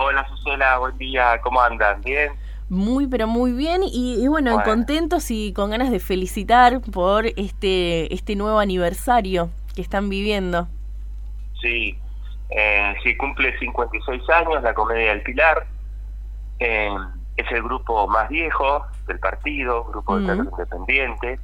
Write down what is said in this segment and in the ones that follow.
Hola Susela, buen día, ¿cómo andan? ¿Bien? Muy, pero muy bien y, bueno, contentos y con ganas de felicitar por este, este nuevo aniversario que están viviendo. Sí, eh, sí, cumple 56 años la Comedia del Pilar. Eh, es el grupo más viejo del partido, grupo de teatro independiente,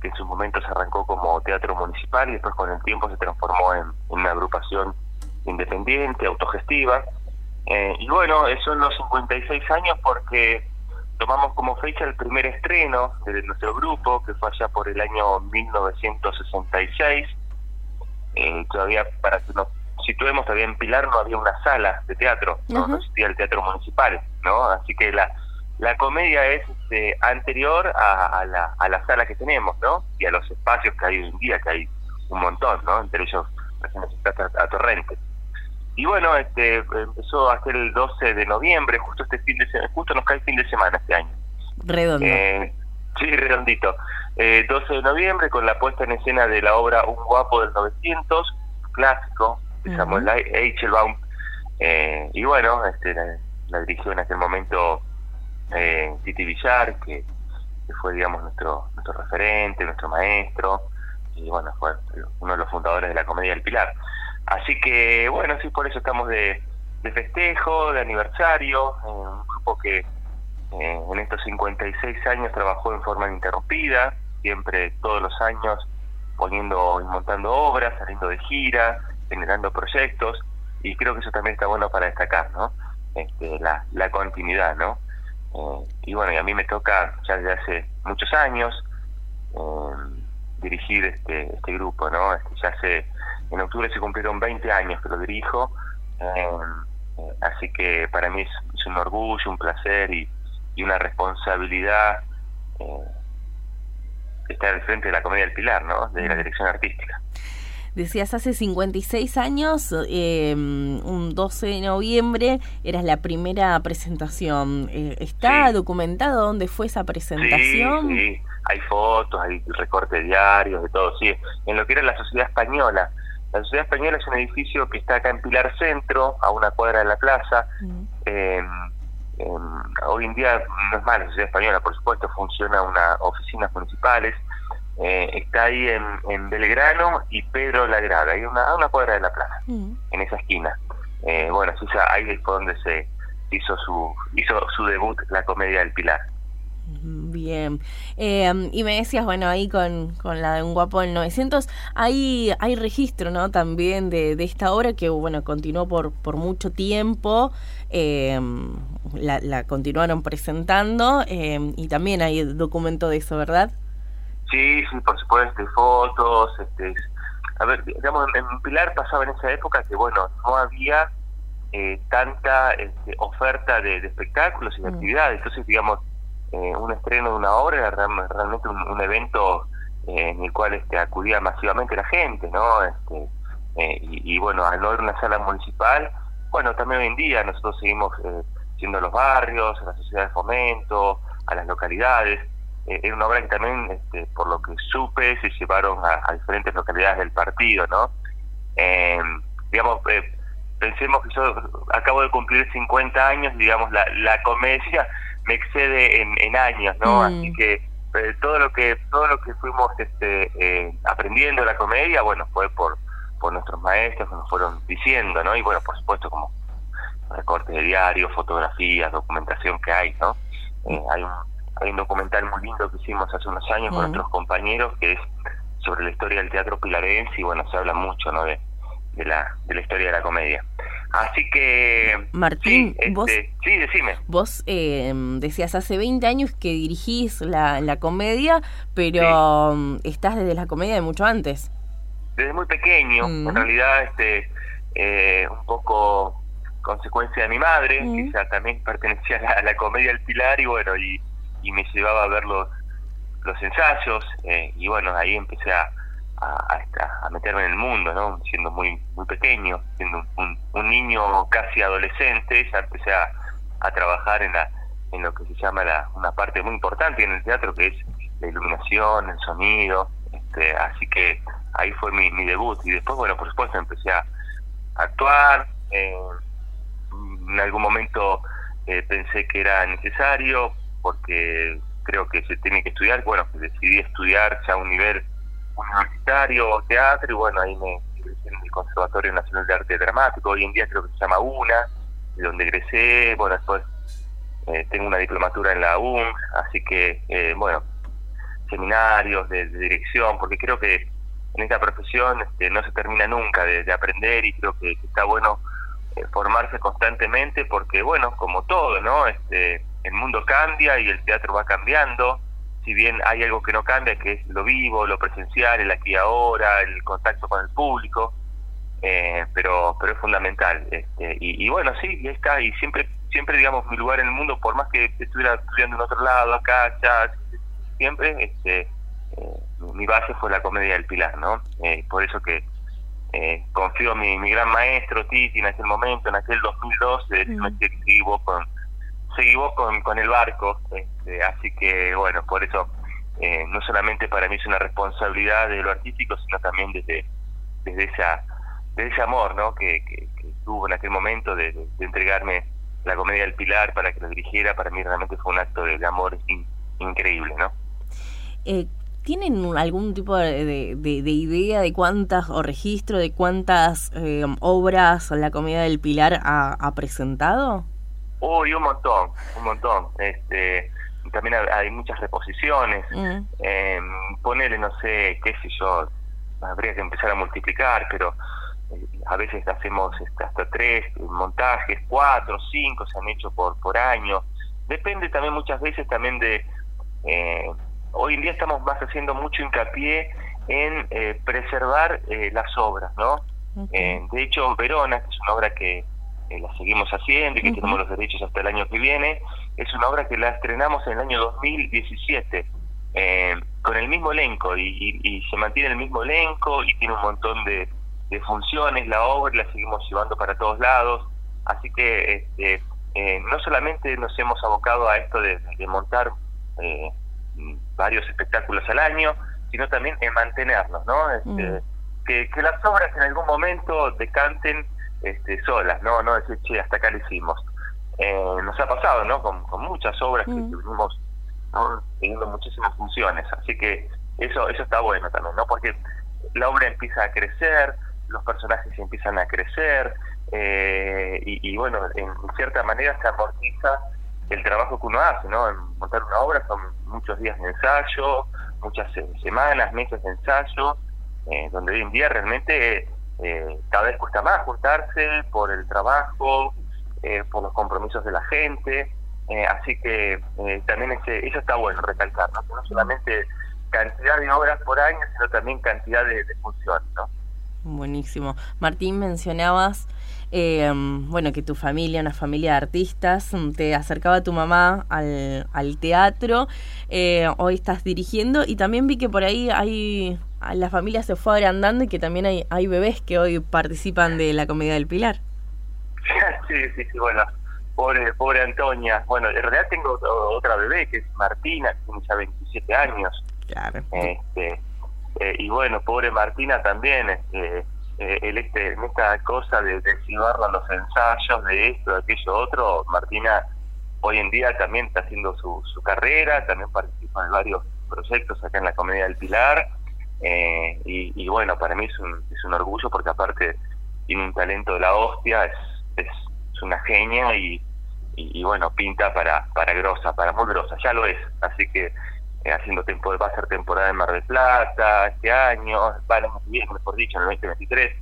que en su momento se arrancó como teatro municipal y después con el tiempo se transformó en una agrupación independiente, autogestiva. Eh, y bueno, son los 56 años porque tomamos como fecha el primer estreno de nuestro grupo, que fue allá por el año 1966. Eh, todavía, para que nos situemos, todavía en Pilar no había una sala de teatro, no, existía el teatro municipal, ¿no? Así que la, la comedia es este, anterior a, la, a la sala que tenemos, ¿no? Y a los espacios que hay hoy en día, que hay un montón, ¿no? Entre ellos, a, a Torrente. Y bueno, este empezó a ser el 12 de noviembre, justo este fin de semana, justo nos cae el fin de semana este año. Redondo. Eh, sí, redondito. Eh, 12 de noviembre con la puesta en escena de la obra Un guapo del 900, clásico, de Samuel Eichelbaum. Eh, y bueno, este, la, dirigió en aquel momento eh, Titi Villar, que, que, fue, digamos, nuestro, nuestro referente, nuestro maestro, y bueno, fue uno de los fundadores de la Comedia del Pilar. Así que bueno, sí, por eso estamos de, festejo, de aniversario, un grupo que eh, en estos 56 años trabajó en forma ininterrumpida, siempre todos los años poniendo y montando obras, saliendo de gira, generando proyectos, y creo que eso también está bueno para destacar, ¿no? Este, la, la continuidad, ¿no? Eh, y bueno, y a mí me toca ya desde hace muchos años eh, dirigir este, este grupo, ¿no? Este, ya hace en octubre se cumplieron 20 años que lo dirijo, eh, eh, así que para mí es, un orgullo, un placer y, una responsabilidad eh, estar al frente de la Comedia del Pilar, ¿no? De la mm. dirección artística. Decías, hace 56 años, un 12 de noviembre, eras la primera presentación. ¿Está documentado dónde fue esa presentación? Sí, hay fotos, hay recortes diarios, de todo, sí. En lo que era la Sociedad Española, la Sociedad Española es un edificio que está acá en Pilar Centro, a una cuadra de la plaza. Mm. Em, em, hoy en día no es más la Sociedad Española, por supuesto, funciona una oficinas municipales. Eh, está ahí en, Belgrano y Pedro Lagrada, ahí una, a una cuadra de la plaza, mm. en esa esquina. Eh, bueno, ahí fue donde se hizo su, hizo su debut la comedia del Pilar. Bien. Eh, y me decías, bueno, ahí con, con la de Un Guapo del 900, hay, hay registro, ¿no? También de, de esta obra que, bueno, continuó por, por mucho tiempo, eh, la, la, continuaron presentando eh, y también hay documento de eso, ¿verdad? Sí, sí, por supuesto, fotos, este, a ver, digamos, en Pilar pasaba en esa época que, bueno, no había tanta este, oferta de, espectáculos y de mm. actividades, entonces, digamos, eh, un estreno de una obra era realmente un, evento eh, en el cual este, acudía masivamente la gente, ¿no? Este, eh, y, bueno, al no haber una sala municipal, bueno, también hoy en día nosotros seguimos yendo a los barrios, a la sociedad de fomento, a las localidades. era una obra que también, este, por lo que supe, se llevaron a, diferentes localidades del partido, ¿no? digamos, pensemos que yo acabo de cumplir 50 años, digamos, la, la comedia me excede en, años, ¿no? Mm. Así que eh, todo lo que todo lo que fuimos este, eh, aprendiendo la comedia, bueno, fue por por nuestros maestros que nos fueron diciendo, ¿no? Y bueno, por supuesto como recortes de diarios, fotografías, documentación que hay, ¿no? Eh, hay un hay un documental muy lindo que hicimos hace unos años con mm. nuestros compañeros que es sobre la historia del teatro pilarense y bueno, se habla mucho, ¿no? De, de la, de la historia de la comedia. Así que... Martín, sí, vos, este, sí, decime. Vos eh, decías hace 20 años que dirigís la, la comedia, pero mm, estás desde la comedia de mucho antes. Desde muy pequeño, mm. en realidad este eh, un poco consecuencia de mi madre, mm. que también pertenecía a la, comedia del Pilar y bueno, y, y me llevaba a ver los, los ensayos eh, y bueno, ahí empecé a, a, a, meterme en el mundo, ¿no? Siendo muy muy pequeño, siendo un, un niño casi adolescente, ya empecé a, a, trabajar en la en lo que se llama la, una parte muy importante en el teatro, que es la iluminación, el sonido, este, así que ahí fue mi, mi debut. Y después, bueno, por supuesto empecé a actuar, eh, en algún momento eh, pensé que era necesario porque creo que se tiene que estudiar, bueno, decidí estudiar ya a un nivel universitario, teatro, y bueno, ahí me ingresé en el Conservatorio Nacional de Arte Dramático, hoy en día creo que se llama UNA, de donde egresé, bueno, después eh, tengo una diplomatura en la UM, así que, eh, bueno, seminarios de, dirección, porque creo que en esta profesión este, no se termina nunca de, aprender y creo que, está bueno eh, formarse constantemente porque, bueno, como todo, ¿no? Este, el mundo cambia y el teatro va cambiando, si bien hay algo que no cambia, que es lo vivo, lo presencial, el aquí y ahora, el contacto con el público, eh, pero pero es fundamental. Este, y, bueno, sí, está, y siempre, siempre digamos, mi lugar en el mundo, por más que estuviera estudiando en otro lado, acá, allá, siempre, este, eh, mi base fue la comedia del Pilar, ¿no? Eh, por eso que confío en mi, mi gran maestro Titi en aquel momento, en aquel 2002, de decirme mm. que seguí vos con, seguí vos con, con el barco, este, así que bueno, por eso no solamente para mí es una responsabilidad de lo artístico, sino también desde, desde esa de ese amor ¿no? que, tuvo en aquel momento de, entregarme la comedia del Pilar para que lo dirigiera, para mí realmente fue un acto de, amor increíble. ¿no? Eh, ¿Tienen algún tipo de, idea de cuántas, o registro de cuántas eh, obras la comedia del Pilar ha, presentado? Uy, un montón, un montón. Este, también hay muchas reposiciones. Mm. Eh, ponele, no sé, qué sé yo, habría que empezar a multiplicar, pero a veces hacemos este, hasta tres montajes, cuatro, cinco se han hecho por, por año. Depende también muchas veces también de... Eh, hoy en día estamos más haciendo mucho hincapié en eh, preservar eh, las obras, ¿no? de hecho, Verona, que es una obra que la seguimos haciendo y que tenemos los derechos hasta el año que viene, es una obra que la estrenamos en el año 2017. con el mismo elenco y, y se mantiene el mismo elenco y tiene un montón de, de funciones la obra, la seguimos llevando para todos lados, así que este, eh, no solamente nos hemos abocado a esto de, montar eh, varios espectáculos al año, sino también en mantenernos, ¿no? Este, mm. que, que, las obras en algún momento decanten este, solas, no no decir, che, hasta acá lo hicimos. Eh, nos ha pasado, ¿no? Con, muchas obras que mm. venimos teniendo muchísimas funciones, así que eso eso está bueno también, ¿no? Porque la obra empieza a crecer, los personajes empiezan a crecer eh, y, bueno, en cierta manera se amortiza el trabajo que uno hace, ¿no? En montar una obra son muchos días de ensayo, muchas semanas, meses de ensayo, eh, donde hoy en día realmente eh, cada vez cuesta más juntarse por el trabajo, por los compromisos de la gente, así que también ese, eso está bueno recalcar, ¿no? no solamente cantidad de obras por año, sino también cantidad de, de funciones, ¿no? Buenísimo. Martín, mencionabas, eh, bueno, que tu familia, una familia de artistas, te acercaba a tu mamá al, al teatro, eh, hoy estás dirigiendo y también vi que por ahí hay, la familia se fue agrandando y que también hay, hay bebés que hoy participan de la Comedia del Pilar. Sí, sí, sí, bueno, pobre, pobre Antonia. Bueno, en realidad tengo otra bebé que es Martina, que tiene ya 27 años. Claro. Este, eh, y bueno, pobre Martina también, este, eh, este, en esta cosa de, de los ensayos, de esto, de aquello, otro, Martina hoy en día también está haciendo su, su carrera, también participa en varios proyectos acá en la Comedia del Pilar, eh, y, bueno, para mí es un, es un orgullo porque aparte tiene un talento de la hostia, es, es, una genia y, y, y, bueno, pinta para, para grosa, para muy grosa, ya lo es, así que haciendo tiempo va a ser temporada en Mar del Plata este año, va bien, mejor dicho, en el 2023.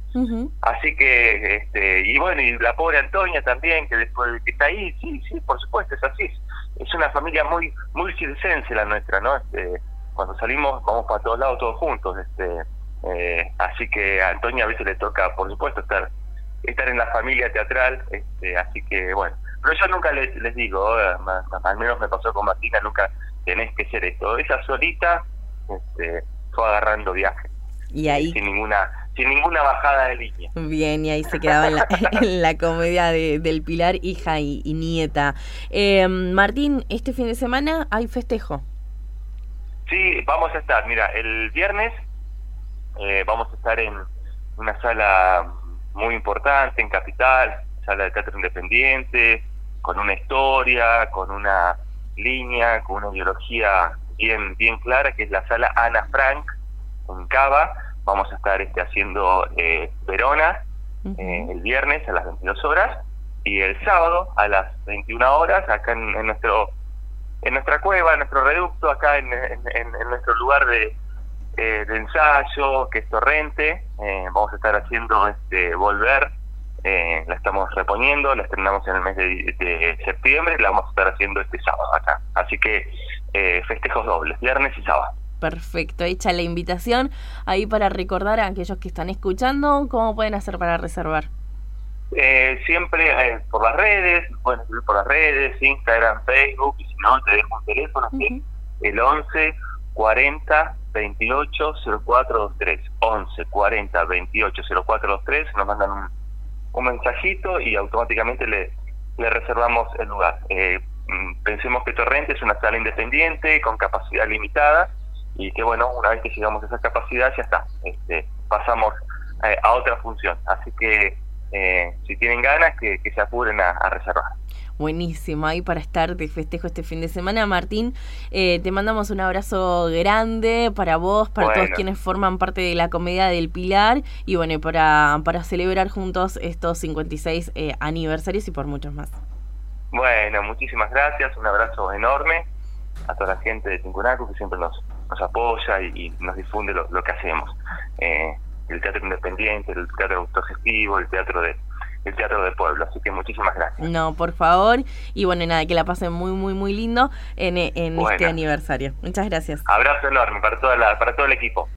Así que, este, y bueno, y la pobre Antonia también, que después que está ahí, sí, sí, por supuesto, es así. Es una familia muy muy circense la nuestra, ¿no? Este, cuando salimos vamos para todos lados todos juntos, este, eh, así que a Antonia a veces le toca, por supuesto, estar estar en la familia teatral, este, así que bueno, pero yo nunca les, les digo, eh, al menos me pasó con Martina, nunca tenés que ser esto. Esa solita este, fue agarrando viaje. Y ahí... Sin ninguna, sin ninguna bajada de línea. Bien, y ahí se quedaba en la, comedia de, del Pilar, hija y, nieta. Eh, Martín, este fin de semana hay festejo. Sí, vamos a estar, mira, el viernes eh, vamos a estar en una sala muy importante en Capital, sala de teatro independiente, con una historia, con una línea, con una ideología bien, bien clara, que es la sala Ana Frank en Cava. Vamos a estar este, haciendo eh, Verona eh, el viernes a las 22 horas y el sábado a las 21 horas acá en, nuestro en nuestra cueva, en nuestro reducto, acá en, nuestro lugar de, eh, de, ensayo, que es Torrente. vamos a estar haciendo este Volver eh, la estamos reponiendo, la estrenamos en el mes de, septiembre, la vamos a estar haciendo este sábado acá. Así que eh, festejos dobles, viernes y sábado. Perfecto, hecha la invitación ahí para recordar a aquellos que están escuchando, ¿cómo pueden hacer para reservar? Eh, siempre por las redes, pueden escribir por las redes, Instagram, Facebook, y si no, te dejo un teléfono, el 11 40 28 0423. 11 40 28 0423, nos mandan un un mensajito y automáticamente le, le reservamos el lugar. Eh, mm, pensemos que Torrente es una sala independiente con capacidad limitada y que bueno, una vez que llegamos a esa capacidad ya está, este, pasamos eh, a otra función. Así que eh, si tienen ganas, que, se apuren a reservar buenísimo ahí para estar de festejo este fin de semana. Martín, eh, te mandamos un abrazo grande para vos, para todos quienes forman parte de la comedia del Pilar y bueno, para, para celebrar juntos estos 56 eh, aniversarios y por muchos más. Bueno, muchísimas gracias, un abrazo enorme a toda la gente de Tincunaco que siempre nos, nos apoya y, nos difunde lo, lo que hacemos. Eh, el teatro independiente, el teatro autogestivo, el teatro de el Teatro del Pueblo. Así que muchísimas gracias. No, por favor. Y bueno, nada, que la pasen muy, muy, muy lindo en, en este aniversario. Muchas gracias. Abrazo enorme para, toda la, para todo el equipo.